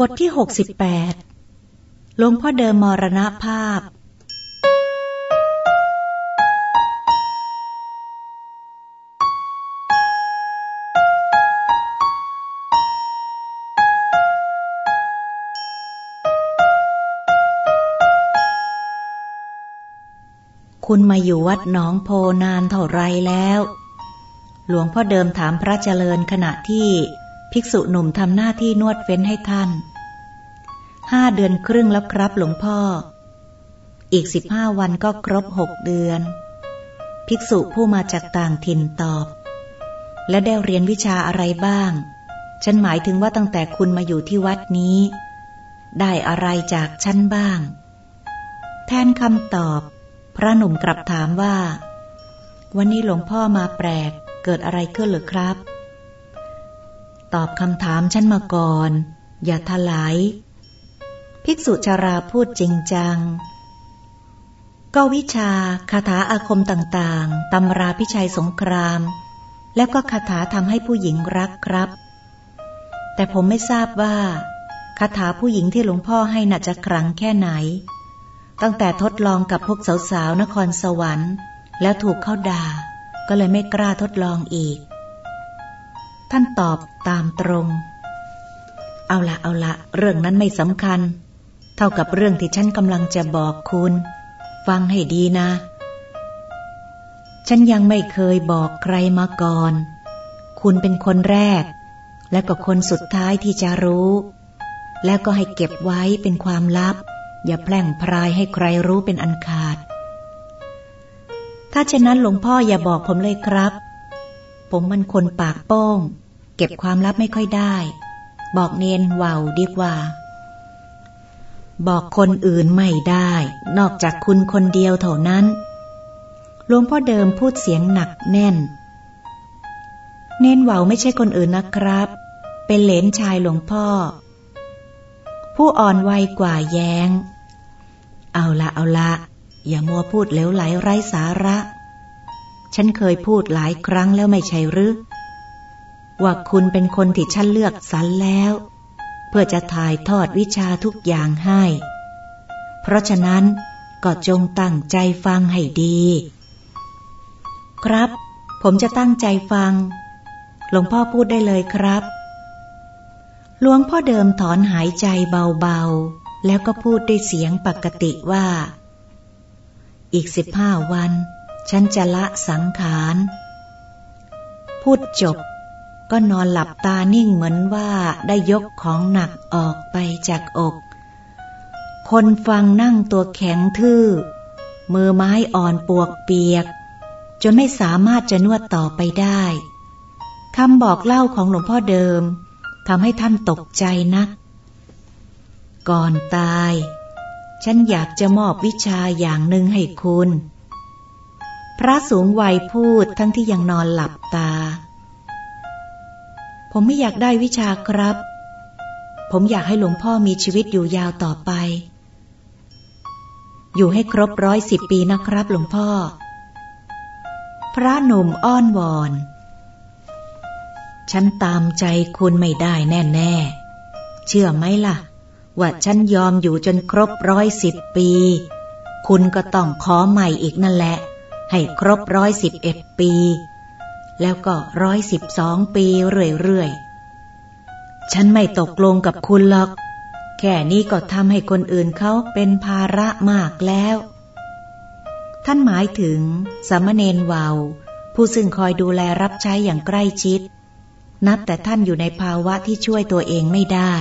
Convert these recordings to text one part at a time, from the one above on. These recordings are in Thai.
บทที่ 68 หลวงพ่อเดิมมรณภาพ คุณมาอยู่วัดหนองโพนานเท่าไรแล้ว หลวงพ่อเดิมถามพระเจริญขณะที่ ภิกษุหนุ่มทำหน้าที่นวดเฟ้นให้ท่าน ห้าเดือนครึ่งแล้วครับหลวงพ่อ อีกสิบห้าวันก็ครบหกเดือน ภิกษุผู้มาจากต่างถิ่นตอบ และได้เรียนวิชาอะไรบ้าง ฉันหมายถึงว่าตั้งแต่คุณมาอยู่ที่วัดนี้ ได้อะไรจากฉันบ้าง แทนคำตอบ พระหนุ่มกลับถามว่า วันนี้หลวงพ่อมาแปลก เกิดอะไรขึ้นหรือครับ ตอบคำถามฉันมาก่อน อย่าทลาย ภิกษุชาราพูดจริงจัง ก็วิชาคาถาอาคมต่างๆตำราพิชัยสงคราม แล้วก็คาถาทำให้ผู้หญิงรักครับ แต่ผมไม่ทราบว่าคาถาผู้หญิงที่หลวงพ่อให้น่าจะครั้งแค่ไหน ตั้งแต่ทดลองกับพวกสาวๆนครสวรรค์ แล้วถูกเข้าด่า ก็เลยไม่กล้าทดลองอีก ท่านตอบตามตรง เอาละเอาละเรื่องนั้นไม่สำคัญ เท่ากับเรื่องที่ฉันกำลังจะบอกคุณ ฟังให้ดีนะ ฉันยังไม่เคยบอกใครมาก่อน คุณเป็นคนแรก และก็คนสุดท้ายที่จะรู้ แล้วก็ให้เก็บไว้เป็นความลับ อย่าแพร่งพรายให้ใครรู้เป็นอันขาด ถ้าเช่นนั้นหลวงพ่ออย่าบอกผมเลยครับผมมันคนปากโป้ง เก็บความลับไม่ค่อยได้ บอกเนนว่าวดีกว่า บอกคนอื่นไม่ได้ นอกจากคุณคนเดียวเท่านั้นหลวงพ่อเดิมพูดเสียงหนักแน่น เนนว่าวไม่ใช่คนอื่นนะครับ เป็นเหลนชายหลวงพ่อ ผู้อ่อนวัยกว่าแยง้ง เอาละเอาละ อย่ามัวพูดเลวไหลไร้สาระ ฉันเคยพูดหลายครั้งแล้วไม่ใช่หรือ ว่าคุณเป็นคนที่ฉันเลือกสรรแล้ว เพื่อจะถ่ายทอดวิชาทุกอย่างให้ เพราะฉะนั้นก็จงตั้งใจฟังให้ดี ครับ ผมจะตั้งใจฟัง หลวงพ่อพูดได้เลยครับหลวงพ่อเดิมถอนหายใจเบาๆ แล้วก็พูดด้วยเสียงปกติว่า อีกสิบห้าวัน ฉันจะละสังขาร พูดจบ ก็นอนหลับตานิ่งเหมือนว่าได้ยกของหนักออกไปจากอก คนฟังนั่งตัวแข็งทื่อ มือไม้อ่อนปวกเปียก จนไม่สามารถจะนวดต่อไปได้คำบอกเล่าของหลวงพ่อเดิมทำให้ท่านตกใจนัก ก่อนตาย ฉันอยากจะมอบวิชาอย่างหนึ่งให้คุณ พระสูงวัยพูดทั้งที่ยังนอนหลับตา ผมไม่อยากได้วิชาครับ ผมอยากให้หลวงพ่อมีชีวิตอยู่ยาวต่อไป อยู่ให้ครบร้อยสิบปีนะครับ หลวงพ่อ พระหนุ่มอ้อนวอน ฉันตามใจคุณไม่ได้แน่แน่เชื่อไหมล่ะ ว่าฉันยอมอยู่จนครบร้อยสิบปี คุณก็ต้องขอใหม่อีกนั่นแหละ ให้ครบร้อยสิบเอ็ดปี แล้วก็ร้อยสิบสองปีเรื่อยๆ ฉันไม่ตกลงกับคุณหรอก แค่นี้ก็ทำให้คนอื่นเขาเป็นภาระมากแล้ว ท่านหมายถึงสามเณรวาว ผู้ซึ่งคอยดูแลรับใช้อย่างใกล้ชิด นับแต่ท่านอยู่ในภาวะที่ช่วยตัวเองไม่ได้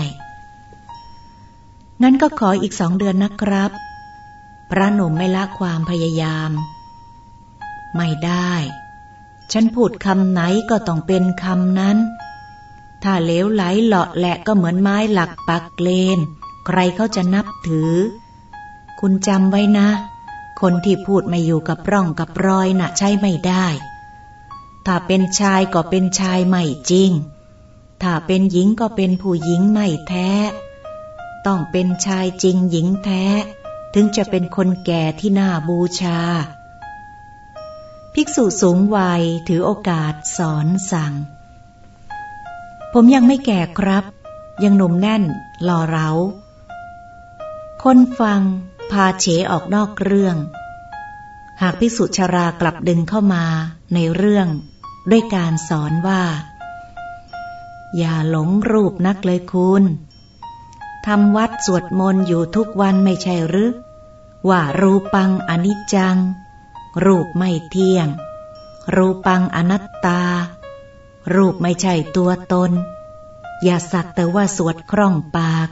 งั้นก็ขออีกสองเดือนนะครับ พระหนุ่มไม่ละความพยายาม ไม่ได้ ฉันพูดคำไหนก็ต้องเป็นคำนั้น ถ้าเลวไหลเลาะแหละก็เหมือนไม้หลักปักเลน ใครเขาจะนับถือ คุณจำไว้นะ คนที่พูดไม่อยู่กับร่องกับรอยนะ่ะใช่ไม่ได้ ถ้าเป็นชายก็เป็นชายไม่จริง ถ้าเป็นหญิงก็เป็นผู้หญิงไม่แท้ ต้องเป็นชายจริงหญิงแท้ ถึงจะเป็นคนแก่ที่น่าบูชา ภิกษุสูงวัยถือโอกาสสอนสั่ง ผมยังไม่แก่ครับ ยังหนุ่มแน่นหล่อเรา คนฟังพาเฉออกนอกเรื่อง หากพิสุชรากลับดึงเข้ามาในเรื่อง ด้วยการสอนว่า อย่าหลงรูปนักเลยคุณทำวัดสวดมนต์อยู่ทุกวันไม่ใช่หรือว่ารูปังอนิจจัง รูปไม่เที่ยง รูปังอนัตตา รูปไม่ใช่ตัวตน อย่าสักแต่ว่าสวดคล่องปาก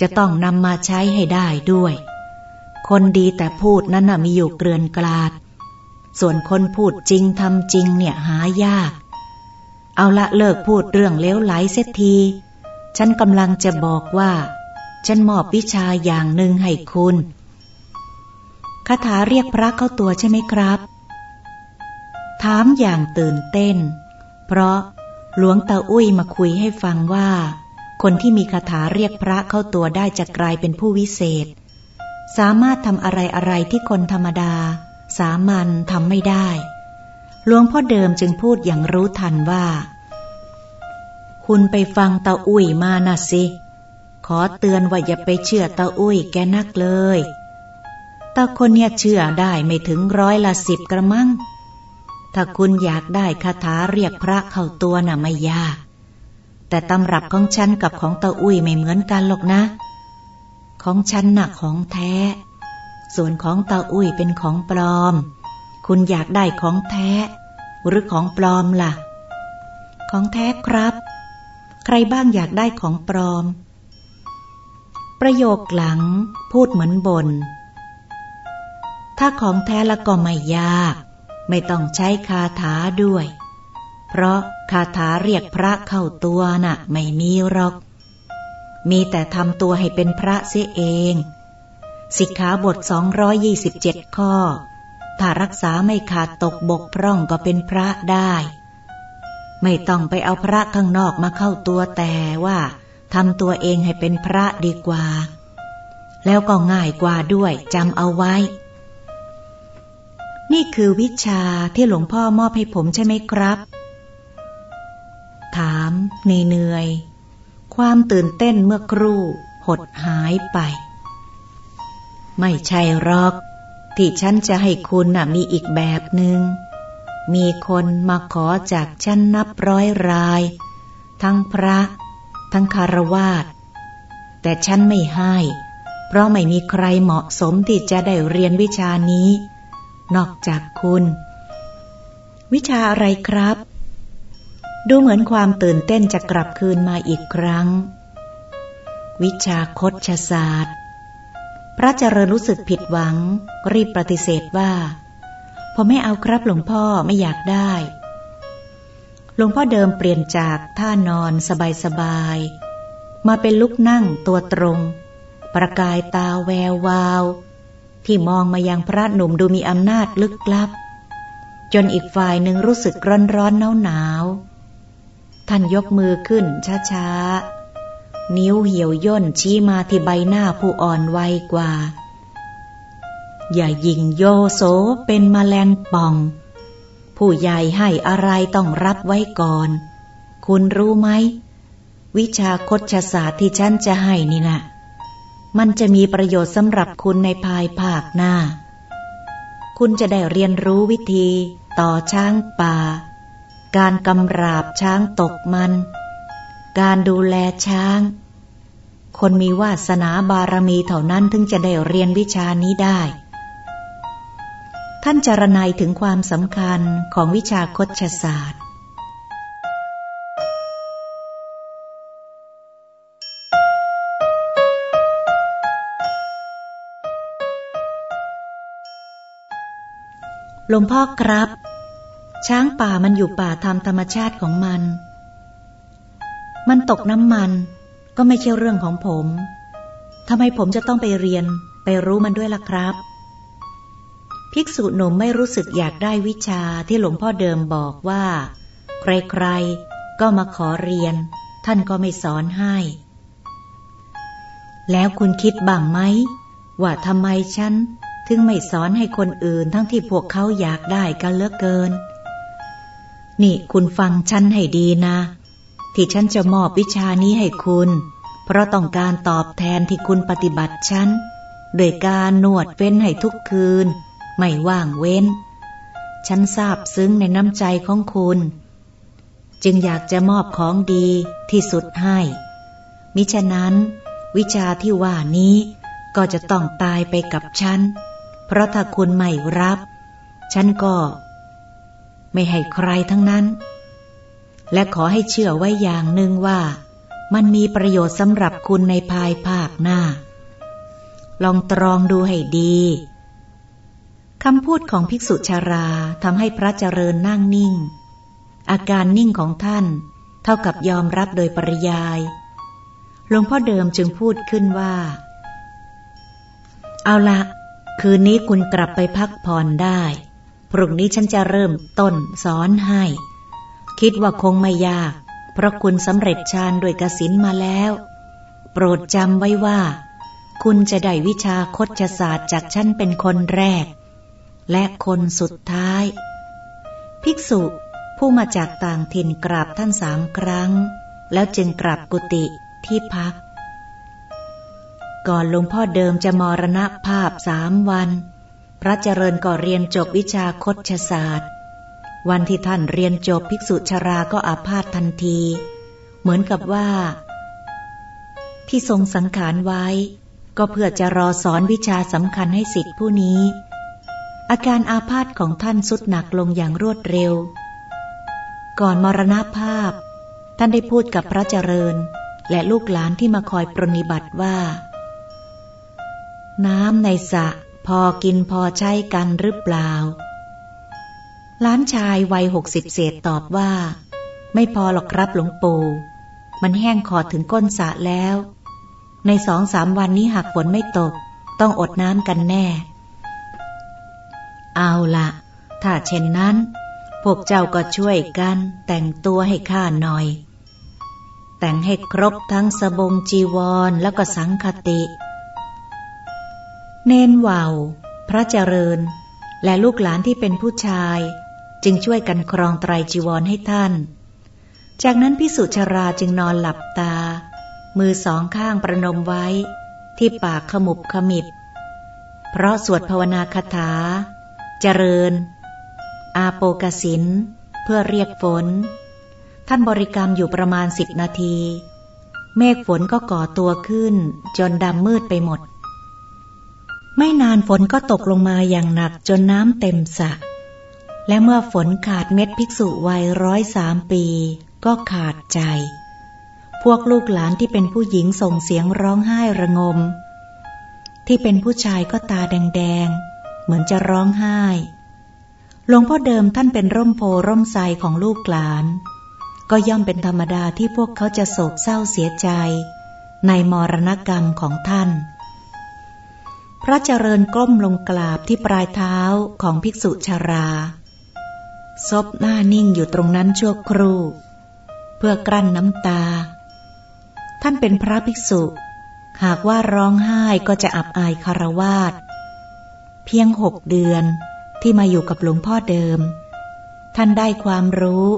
จะต้องนำมาใช้ให้ได้ด้วย คนดีแต่พูดนั้นมีอยู่เกลื่อนกลาด ส่วนคนพูดจริงทำจริงเนี่ยหายาก เอาละเลิกพูดเรื่องเลี้ยวไหลเสียที ฉันกำลังจะบอกว่า ฉันมอบวิชาอย่างหนึ่งให้คุณ คาถาเรียกพระเข้าตัวใช่ไหมครับ ถามอย่างตื่นเต้น เพราะหลวงตาอุ้ยมาคุยให้ฟังว่า คนที่มีคาถาเรียกพระเข้าตัวได้จะกลายเป็นผู้วิเศษ สามารถทำอะไรอะไรที่คนธรรมดา สามัญทำไม่ได้ หลวงพ่อเดิมจึงพูดอย่างรู้ทันว่า คุณไปฟังตาอุ้ยมาน่ะสิ ขอเตือนว่าอย่าไปเชื่อตาอุ้ยแกนักเลย ตาคนเนี่ยเชื่อได้ไม่ถึงร้อยละสิบกระมัง ถ้าคุณอยากได้คาถาเรียกพระเข้าตัวน่ะไม่ยาก แต่ตำรับของฉันกับของตาอุ้ยไม่เหมือนกันหรอกนะ ของฉันน่ะของแท้ ส่วนของตาอุ้ยเป็นของปลอม คุณอยากได้ของแท้ หรือของปลอมล่ะ ของแท้ครับ ใครบ้างอยากได้ของปลอม ประโยคหลังพูดเหมือนบน ถ้าของแท้ละก็ไม่ยาก ไม่ต้องใช้คาถาด้วย เพราะคาถาเรียกพระเข้าตัวน่ะไม่มีหรอก มีแต่ทำตัวให้เป็นพระเสียเอง สิกขาบท 227 ข้อ ถ้ารักษาไม่ขาดตกบกพร่องก็เป็นพระได้ ไม่ต้องไปเอาพระข้างนอกมาเข้าตัวแต่ว่าทำตัวเองให้เป็นพระดีกว่า แล้วก็ง่ายกว่าด้วยจำเอาไว้ นี่คือวิชาที่หลวงพ่อมอบให้ผมใช่ไหมครับ ถามเหนื่อยความตื่นเต้นเมื่อครู่ หดหายไป ไม่ใช่หรอก ที่ฉันจะให้คุณน่ะมีอีกแบบหนึง่งมีคนมาขอจากฉันนับร้อยราย ทั้งพระ ทั้งคารวาสแต่ฉันไม่ให้ เพราะไม่มีใครเหมาะสมที่จะได้เรียนวิชานี้ นอกจากคุณ วิชาอะไรครับ ดูเหมือนความตื่นเต้นจะกลับคืนมาอีกครั้ง วิชาคดชศาสตร์ พระเจริญรู้สึกผิดหวัง รีบปฏิเสธว่า ผมไม่เอาครับหลวงพ่อไม่อยากได้หลวงพ่อเดิมเปลี่ยนจากท่านอนสบายๆมาเป็นลุกนั่งตัวตรง ประกายตาแวววาว ที่มองมายังพระหนุ่มดูมีอำนาจลึกลับ จนอีกฝ่ายหนึ่งรู้สึกร้อนร้อนหนาวหนาวท่านยกมือขึ้นช้าๆ นิ้วเหี่ยวย่นชี้มาที่ใบหน้าผู้อ่อนวัยกว่า อย่ายิงโยโสเป็นมแมลงป่อง ผู้ใหญ่ให้อะไรต้องรับไว้ก่อน คุณรู้ไหม วิชาคชศาสตร์ที่ฉันจะให้นี่นะ มันจะมีประโยชน์สำหรับคุณในภายภาคหน้า คุณจะได้เรียนรู้วิธี ต่อช้างป่า การกำราบช้างตกมัน การดูแลช้าง คนมีวาสนาบารมีเท่านั้นถึงจะได้เรียนวิชานี้ได้ ท่านจารณัยถึงความสำคัญของวิชาคชศาสตร์ หลวงพ่อครับ ช้างป่ามันอยู่ป่าทำธรรมชาติของมัน มันตกน้ำมันก็ไม่ใช่เรื่องของผมทำไมผมจะต้องไปเรียนไปรู้มันด้วยล่ะครับ ภิกษุหนุ่มไม่รู้สึกอยากได้วิชาที่หลวงพ่อเดิมบอกว่า ใครๆ ก็มาขอเรียน ท่านก็ไม่สอนให้ แล้วคุณคิดบ้างไหมว่าทำไมฉัน ถึงไม่สอนให้คนอื่นทั้งที่พวกเขาอยากได้กันเลือกเกิน นี่คุณฟังฉันให้ดีนะ ที่ฉันจะมอบวิชานี้ให้คุณ เพราะต้องการตอบแทนที่คุณปฏิบัติฉันโดยการนวดเว้นให้ทุกคืน ไม่ว่างเว้น ฉันทราบซึ้งในน้ำใจของคุณ จึงอยากจะมอบของดีที่สุดให้ มิฉะนั้น วิชาที่ว่านี้ก็จะต้องตายไปกับฉัน เพราะถ้าคุณไม่รับ ฉันก็ ไม่ให้ใครทั้งนั้น และขอให้เชื่อไว้อย่างหนึ่งว่า มันมีประโยชน์สำหรับคุณในภายภาคหน้า ลองตรองดูให้ดีคำพูดของภิกษุชาราทำให้พระเจริญนั่งนิ่ง อาการนิ่งของท่าน เท่ากับยอมรับโดยปริยายหลวงพ่อเดิมจึงพูดขึ้นว่า เอาละ คืนนี้คุณกลับไปพักผ่อนได้ พรุ่งนี้ฉันจะเริ่มต้นสอนให้ คิดว่าคงไม่ยาก เพราะคุณสำเร็จฌานด้วยกสินมาแล้ว โปรดจำไว้ว่า คุณจะได้วิชาคดศาสตร์จากฉันเป็นคนแรก และคนสุดท้าย ภิกษุผู้มาจากต่างถิ่นกราบท่านสามครั้ง แล้วจึงกราบกุฏิที่พัก ก่อนหลวงพ่อเดิมจะมรณภาพสามวัน พระเจริญก็เรียนจบวิชาคดชศาสตร์ วันที่ท่านเรียนจบภิกษุชราก็อาพาธทันที เหมือนกับว่า ที่ทรงสังขารไว้ ก็เพื่อจะรอสอนวิชาสำคัญให้สิทธิผู้นี้ อาการอาพาธของท่านสุดหนักลงอย่างรวดเร็ว ก่อนมรณภาพ ท่านได้พูดกับพระเจริญและลูกหลานที่มาคอยปรนิบัติว่า น้ำในสระพอกินพอใช้กันหรือเปล่า ล้านชายวัยหกสิบเศษตอบว่า ไม่พอหรอกครับหลวงปู่มันแห้งขอดถึงก้นสระแล้ว ในสองสามวันนี้หากฝนไม่ตก ต้องอดน้ำกันแน่ เอาละถ้าเช่นนั้น พวกเจ้าก็ช่วยกัน แต่งตัวให้ข้าหน่อย แต่งให้ครบทั้งสบงจีวรแล้วก็สังคติ เนนวาว พระเจริญ และลูกหลานที่เป็นผู้ชาย จึงช่วยกันครองไตรจีวรให้ท่าน จากนั้นพิสุชราจึงนอนหลับตา มือสองข้างประนมไว้ ที่ปากขมุบขมิบ เพราะสวดภาวนาคาถา เจริญ อาโปกสิน เพื่อเรียกฝน ท่านบริกรรมอยู่ประมาณสิบนาที เมฆฝนก็ก่อตัวขึ้นจนดำมืดไปหมด ไม่นานฝนก็ตกลงมาอย่างหนักจนน้ำเต็มสระ และเมื่อฝนขาดเม็ดภิกษุวัยร้อยสามปีก็ขาดใจ พวกลูกหลานที่เป็นผู้หญิงส่งเสียงร้องไห้ระงม ที่เป็นผู้ชายก็ตาแดงๆ เหมือนจะร้องไห้ หลวงพ่อเดิมท่านเป็นร่มโพร่มไทรของลูกหลาน ก็ย่อมเป็นธรรมดาที่พวกเขาจะโศกเศร้าเสียใจ ในมรณกรรมของท่าน ระเจริญก้มลงกราบที่ปลายเท้าของภิกษุชารา ซบหน้านิ่งอยู่ตรงนั้นชั่วครู่ เพื่อกลั้นน้ำตา ท่านเป็นพระภิกษุ หากว่าร้องไห้ก็จะอับอายคารวาสเพียงหกเดือนที่มาอยู่กับหลวงพ่อเดิม ท่านได้ความรู้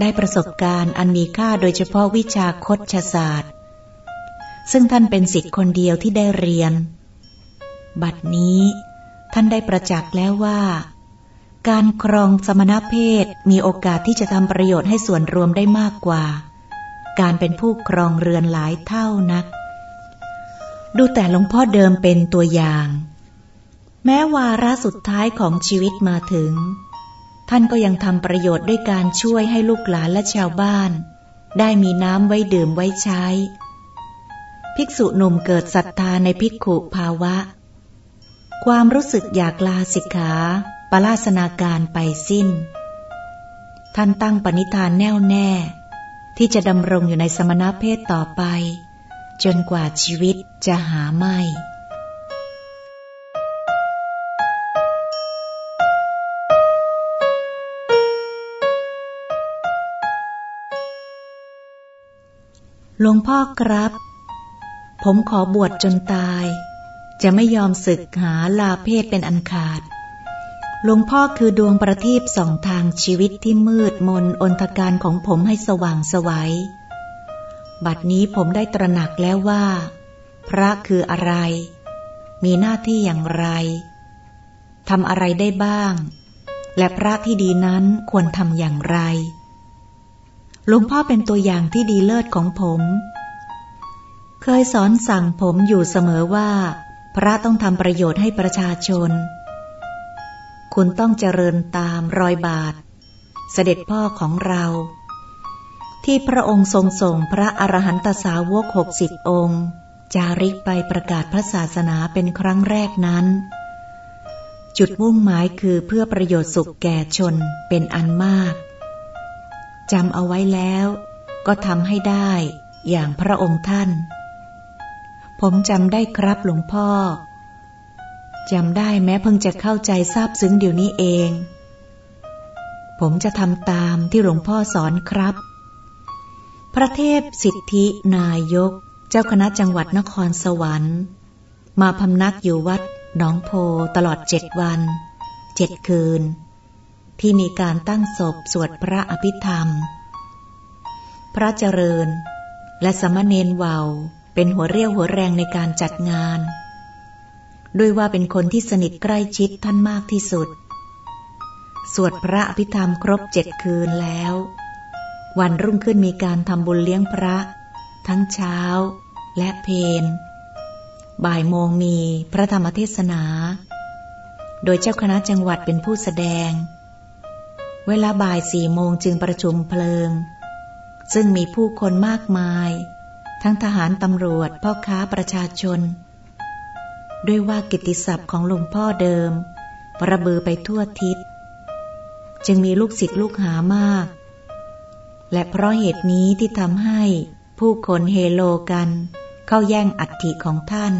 ได้ประสบการณ์อันมีค่าโดยเฉพาะวิชาคดชศาสตร์ ซึ่งท่านเป็นสิทธิ์คนเดียวที่ได้เรียน บัดนี้ ท่านได้ประจักษ์แล้วว่า การครองสมณเพศมีโอกาสที่จะทำประโยชน์ให้ส่วนรวมได้มากกว่า การเป็นผู้ครองเรือนหลายเท่านัก ดูแต่หลวงพ่อเดิมเป็นตัวอย่าง แม้วาระสุดท้ายของชีวิตมาถึง ท่านก็ยังทำประโยชน์ด้วยการช่วยให้ลูกหลานและชาวบ้าน ได้มีน้ำไว้ดื่มไว้ใช้ ภิกษุหนุ่มเกิดศรัทธาในภิกขุภาวะ ความรู้สึกอยากลาสิกขาปลาสนาการไปสิ้น ท่านตั้งปณิธานแน่วแน่ ที่จะดำรงอยู่ในสมณเพศต่อไป จนกว่าชีวิตจะหาไม่หลวงพ่อครับ ผมขอบวชจนตาย จะไม่ยอมศึกหาลาเพศเป็นอันขาด หลวงพ่อคือดวงประทีปสองทางชีวิตที่มืดมนอนทการของผมให้สว่างสวยัย บัดนี้ผมได้ตระหนักแล้วว่า พระคืออะไร มีหน้าที่อย่างไร ทำอะไรได้บ้าง และพระที่ดีนั้นควรทำอย่างไร หลวงพ่อเป็นตัวอย่างที่ดีเลิศของผม เคยสอนสั่งผมอยู่เสมอว่า พระต้องทำประโยชน์ให้ประชาชน คุณต้องเจริญตามรอยบาท เสด็จพ่อของเรา ที่พระองค์ทรงส่งพระอรหันตสาวกหกสิบองค์ จาริกไปประกาศพระศาสนาเป็นครั้งแรกนั้น จุดมุ่งหมายคือเพื่อประโยชน์สุขแก่ชนเป็นอันมากจำเอาไว้แล้ว ก็ทำให้ได้อย่างพระองค์ท่าน ผมจำได้ครับหลวงพ่อ จำได้แม้เพิ่งจะเข้าใจทราบซึ้งเดี๋ยวนี้เอง ผมจะทำตามที่หลวงพ่อสอนครับ พระเทพสิทธินายก เจ้าคณะจังหวัดนครสวรรค์ มาพำนักอยู่วัดหนองโพตลอดเจ็ดวันเจ็ดคืน ที่มีการตั้งศพสวดพระอภิธรรม พระเจริญ และสมณเณรวาว เป็นหัวเรี่ยวหัวแรงในการจัดงาน ด้วยว่าเป็นคนที่สนิทใกล้ชิดท่านมากที่สุด สวดพระอภิธรรมครบเจ็ดคืนแล้ว วันรุ่งขึ้นมีการทำบุญเลี้ยงพระ ทั้งเช้าและเพนบ่ายโมงมีพระธรรมเทศนา โดยเจ้าคณะจังหวัดเป็นผู้แสดง เวลาบ่ายสี่โมงจึงประชุมเพลิง ซึ่งมีผู้คนมากมาย ทั้งทหารตำรวจพ่อค้าประชาชน ด้วยว่ากิติศัพท์ของหลวงพ่อเดิมระเบือไปทั่วทิศ จึงมีลูกศิษย์ลูกหามาก และเพราะเหตุนี้ที่ทำให้ผู้คนเฮโลกัน เข้าแย่งอัฐิของท่าน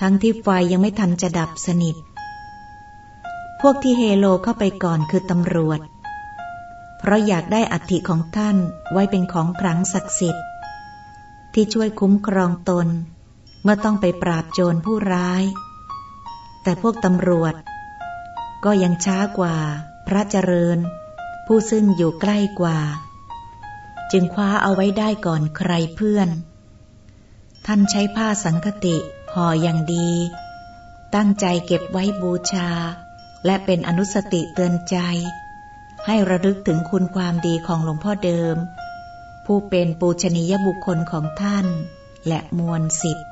ทั้งที่ไฟยังไม่ทันจะดับสนิท พวกที่เฮโลเข้าไปก่อนคือตำรวจ เพราะอยากได้อัฐิของท่านไว้เป็นของขลังศักดิ์สิทธิ์ ที่ช่วยคุ้มครองตน เมื่อต้องไปปราบโจรผู้ร้าย แต่พวกตำรวจ ก็ยังช้ากว่า พระเจริญ ผู้ซึ่งอยู่ใกล้กว่า จึงคว้าเอาไว้ได้ก่อนใครเพื่อน ท่านใช้ผ้าสังคติห่ออย่างดี ตั้งใจเก็บไว้บูชา และเป็นอนุสติเตือนใจ ให้ระลึกถึงคุณความดีของหลวงพ่อเดิม ผู้เป็นปูชนียบุคคลของท่าน และมวลสิทธิ์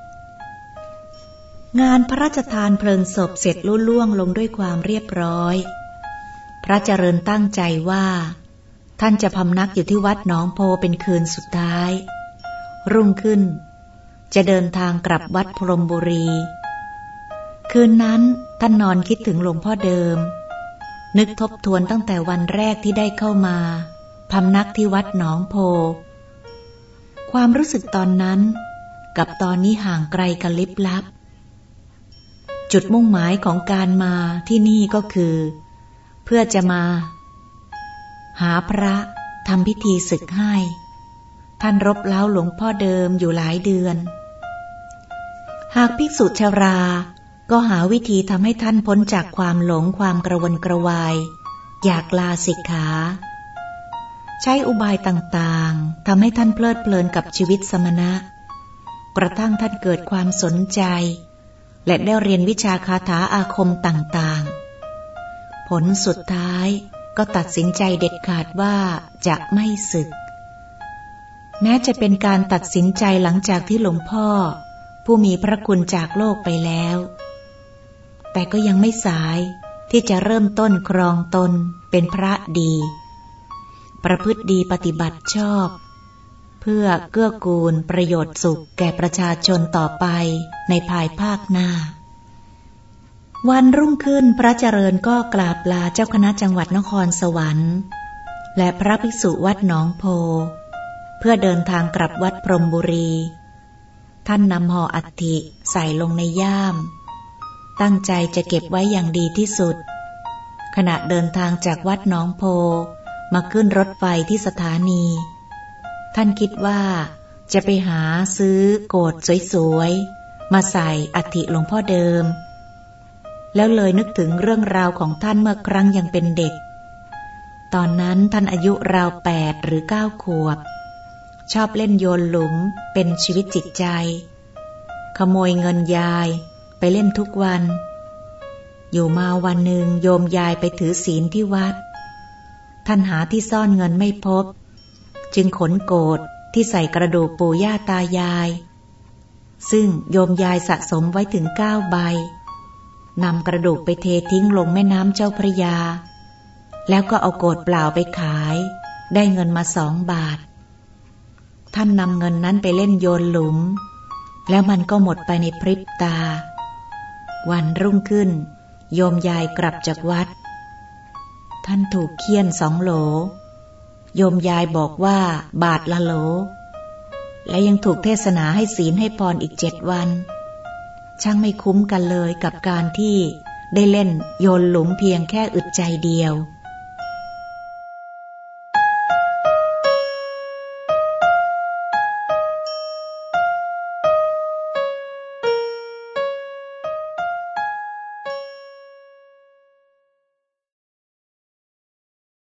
งานพระราชทานเพลิงศพเสร็จลุล่วงลงด้วยความเรียบร้อย พระเจริญตั้งใจว่า ท่านจะพำนักอยู่ที่วัดหนองโพเป็นคืนสุดท้าย รุ่งขึ้น จะเดินทางกลับวัดพรมบุรี คืนนั้นท่านนอนคิดถึงหลวงพ่อเดิม นึกทบทวนตั้งแต่วันแรกที่ได้เข้ามาพำนักที่วัดหนองโพ ความรู้สึกตอนนั้น กับตอนนี้ห่างไกลกันลิบลับ จุดมุ่งหมายของการมาที่นี่ก็คือ เพื่อจะมา หาพระทำพิธีศึกให้ ท่านรบเล้าหลวงพ่อเดิมอยู่หลายเดือน หากภิกษุชารา ก็หาวิธีทำให้ท่านพ้นจากความหลงความกระวนกระวาย อยากลาสิกขา ใช้อุบายต่างๆทำให้ท่านเพลิดเพลินกับชีวิตสมณะ กระทั่งท่านเกิดความสนใจ และได้เรียนวิชาคาถาอาคมต่างๆ ผลสุดท้ายก็ตัดสินใจเด็ดขาดว่าจะไม่ศึก แม้จะเป็นการตัดสินใจหลังจากที่หลวงพ่อ ผู้มีพระคุณจากโลกไปแล้ว แต่ก็ยังไม่สายที่จะเริ่มต้นครองตนเป็นพระดี ประพฤติดีปฏิบัติชอบ เพื่อเกื้อกูลประโยชน์สุขแก่ประชาชนต่อไปในภายภาคหน้า วันรุ่งขึ้นพระเจริญก็กราบลาเจ้าคณะจังหวัดนครสวรรค์ และพระภิกษุวัดหนองโพ เพื่อเดินทางกลับวัดพรมบุรี ท่านนำห่ออัฐิใส่ลงในย่าม ตั้งใจจะเก็บไว้อย่างดีที่สุดขณะเดินทางจากวัดน้องโพ มาขึ้นรถไฟที่สถานี ท่านคิดว่าจะไปหาซื้อโกดสวยๆ มาใส่อัฐิหลวงพ่อเดิม แล้วเลยนึกถึงเรื่องราวของท่านเมื่อครั้งยังเป็นเด็ก ตอนนั้นท่านอายุราวแปดหรือเก้าขวบ ชอบเล่นโยนหลุมเป็นชีวิตจิตใจ ขโมยเงินยายไปเล่นทุกวัน อยู่มาวันหนึ่งโยมยายไปถือศีลที่วัด ท่านหาที่ซ่อนเงินไม่พบ จึงขนโกดที่ใส่กระดูกปู่ย่าตายาย ซึ่งโยมยายสะสมไว้ถึงเก้าใบนำกระดูกไปเททิ้งลงแม่น้ำเจ้าพระยา แล้วก็เอาโกดเปล่าไปขาย ได้เงินมาสองบาท ท่านนำเงินนั้นไปเล่นโยนหลุม แล้วมันก็หมดไปในพริบตา วันรุ่งขึ้น โยมยายกลับจากวัด ท่านถูกเคี่ยนสองโหล โยมยายบอกว่าบาทละโหล และยังถูกเทศนาให้ศีลให้พรอีกเจ็ดวัน ช่างไม่คุ้มกันเลยกับการที่ได้เล่นโยนหลุมเพียงแค่อึดใจเดียว